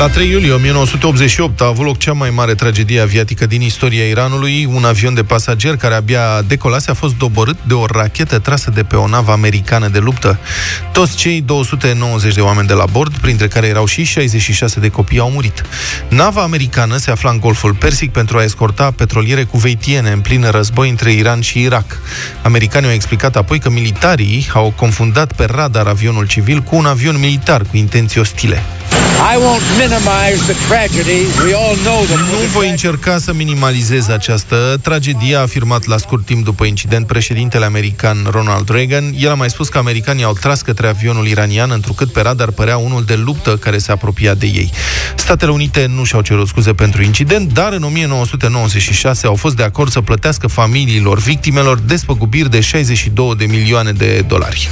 La 3 iulie 1988 a avut loc cea mai mare tragedie aviatică din istoria Iranului. Un avion de pasager care abia decolase a fost doborât de o rachetă trasă de pe o navă americană de luptă. Toți cei 290 de oameni de la bord, printre care erau și 66 de copii, au murit. Nava americană se afla în Golful Persic pentru a escorta petroliere cuveitiene în plin război între Iran și Irak. Americanii au explicat apoi că militarii au confundat pe radar avionul civil cu un avion militar cu intenții ostile. I won't minimize the tragedy. We all know that nu voi încerca să minimalizez această tragedie, a afirmat la scurt timp după incident președintele american Ronald Reagan. El a mai spus că americanii au tras către avionul iranian, întrucât pe radar părea unul de luptă care se apropia de ei. Statele Unite nu și-au cerut scuze pentru incident, dar în 1996 au fost de acord să plătească familiilor victimelor despăgubiri de 62 de milioane de dolari.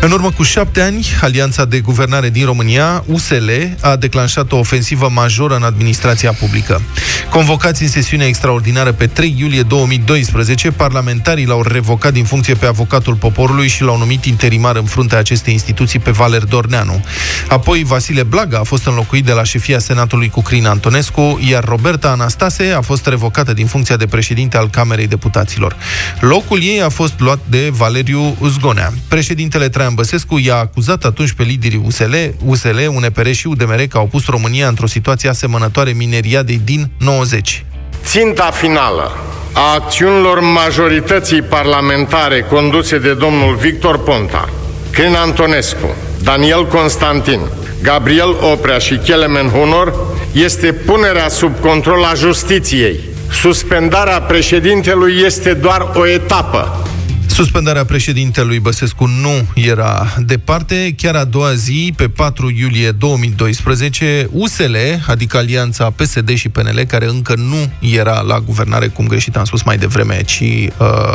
În urmă cu șapte ani, Alianța de Guvernare din România, USL, a declanșat o ofensivă majoră în administrația publică. Convocați în sesiune extraordinară pe 3 iulie 2012, parlamentarii l-au revocat din funcție pe avocatul poporului și l-au numit interimar în fruntea acestei instituții pe Valer Dorneanu. Apoi, Vasile Blaga a fost înlocuit de la șefia Senatului cu Crin Antonescu, iar Roberta Anastase a fost revocată din funcția de președinte al Camerei Deputaților. Locul ei a fost luat de Valeriu Zgonea. Președintele Traian Băsescu i-a acuzat atunci pe liderii USL, USL UNPR și UDMR că au pus România într-o situație asemănătoare mineriadei din 90. Ținta finală a acțiunilor majorității parlamentare conduse de domnul Victor Ponta, Crin Antonescu, Daniel Constantin, Gabriel Oprea și Kelemen Hunor este punerea sub control a justiției. Suspendarea președintelui este doar o etapă Suspendarea președintelui Băsescu nu era departe. Chiar a doua zi, pe 4 iulie 2012, USL, adică Alianța PSD și PNL, care încă nu era la guvernare, cum greșit am spus mai devreme, ci uh,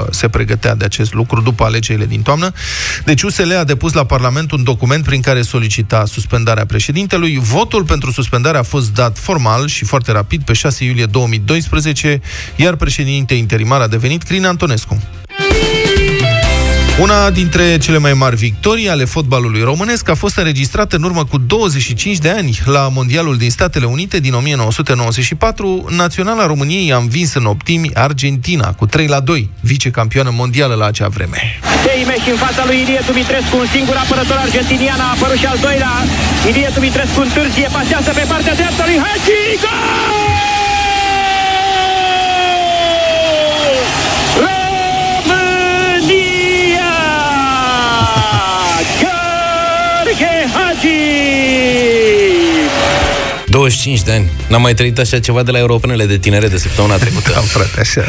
se pregătea de acest lucru după alegerile din toamnă. Deci USL a depus la Parlament un document prin care solicita suspendarea președintelui. Votul pentru suspendare a fost dat formal și foarte rapid pe 6 iulie 2012, iar președinte interimar a devenit Crin Antonescu. Una dintre cele mai mari victorii ale fotbalului românesc a fost înregistrată în urmă cu 25 de ani la Mondialul din Statele Unite din 1994. Naționala României a învins în optimi Argentina cu 3 la 2, vicecampioană mondială la acea vreme. Teimeș în fața lui Ilie Dumitrescu, un singur apărător argentinian a apărut și al doilea. Ilie Dumitrescu întârzie, pasează pe partea dreaptă lui Hagi, gol! 25 de ani. N-am mai trăit așa ceva de la europenele de tinere de săptămâna trecută. da, frate, așa.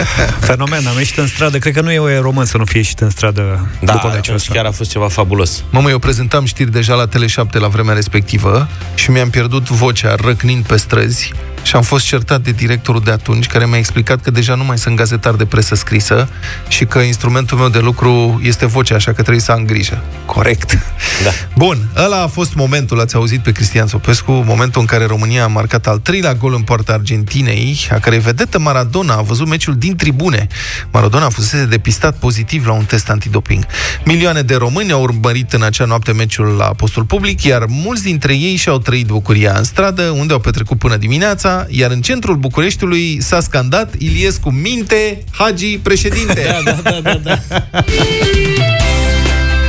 Fenomen, am ieșit în stradă. Cred că nu e român să nu fie ieșit în stradă da, după meciul ăsta. chiar a fost ceva fabulos. Mamă, eu prezentam știri deja la Tele7 la vremea respectivă și mi-am pierdut vocea răcnind pe străzi și am fost certat de directorul de atunci, care mi-a explicat că deja nu mai sunt gazetar de presă scrisă și că instrumentul meu de lucru este vocea, așa că trebuie să am grijă. Corect. Da. Bun, ăla a fost momentul, ați auzit pe Cristian Sopescu, momentul în care România a marcat al treilea gol în poarta Argentinei, a care vedetă Maradona a văzut meciul din tribune. Maradona a fost depistat pozitiv la un test antidoping. Milioane de români au urmărit în acea noapte meciul la postul public, iar mulți dintre ei și-au trăit bucuria în stradă, unde au petrecut până dimineața, dimineața, iar în centrul Bucureștiului s-a scandat Iliescu minte, Hagi președinte. da, da, da, da. da.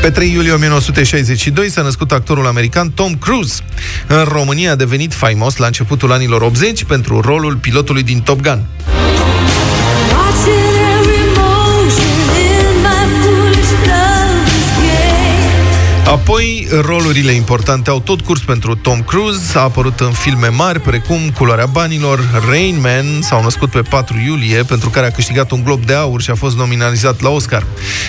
Pe 3 iulie 1962 s-a născut actorul american Tom Cruise. În România a devenit faimos la începutul anilor 80 pentru rolul pilotului din Top Gun. Apoi, rolurile importante au tot curs pentru Tom Cruise, a apărut în filme mari precum Culoarea Banilor, Rain Man, s-au născut pe 4 iulie, pentru care a câștigat un glob de aur și a fost nominalizat la Oscar.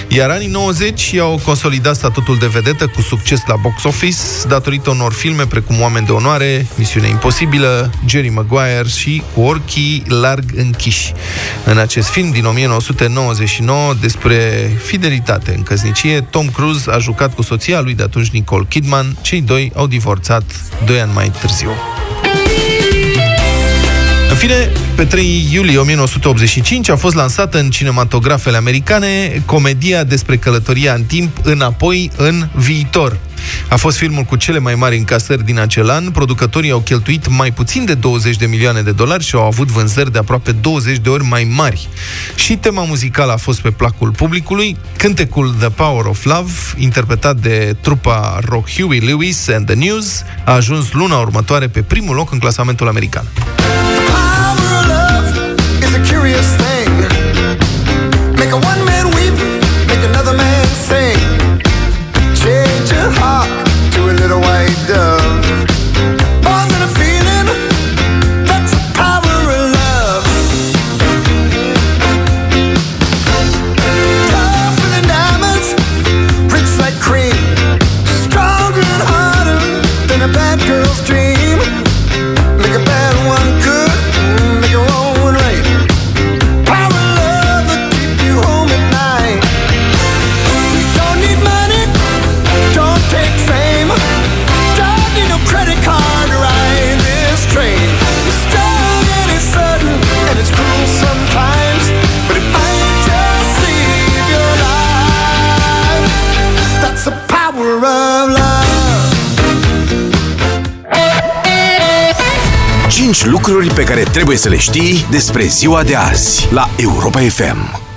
Iar anii 90 i-au consolidat statutul de vedetă cu succes la box office, datorită unor filme precum Oameni de Onoare, Misiune Imposibilă, Jerry Maguire și Cu ochii larg închiși. În acest film din 1999 despre fidelitate în căsnicie, Tom Cruise a jucat cu soția lui de atunci Nicole Kidman. Cei doi au divorțat doi ani mai târziu. fine, pe 3 iulie 1985 a fost lansată în cinematografele americane comedia despre călătoria în timp înapoi în viitor. A fost filmul cu cele mai mari încasări din acel an. Producătorii au cheltuit mai puțin de 20 de milioane de dolari și au avut vânzări de aproape 20 de ori mai mari. Și tema muzicală a fost pe placul publicului. Cântecul The Power of Love, interpretat de trupa rock Huey Lewis and the News, a ajuns luna următoare pe primul loc în clasamentul american. Make a power of love. 5 lucruri pe care trebuie să le știi despre ziua de azi la Europa FM.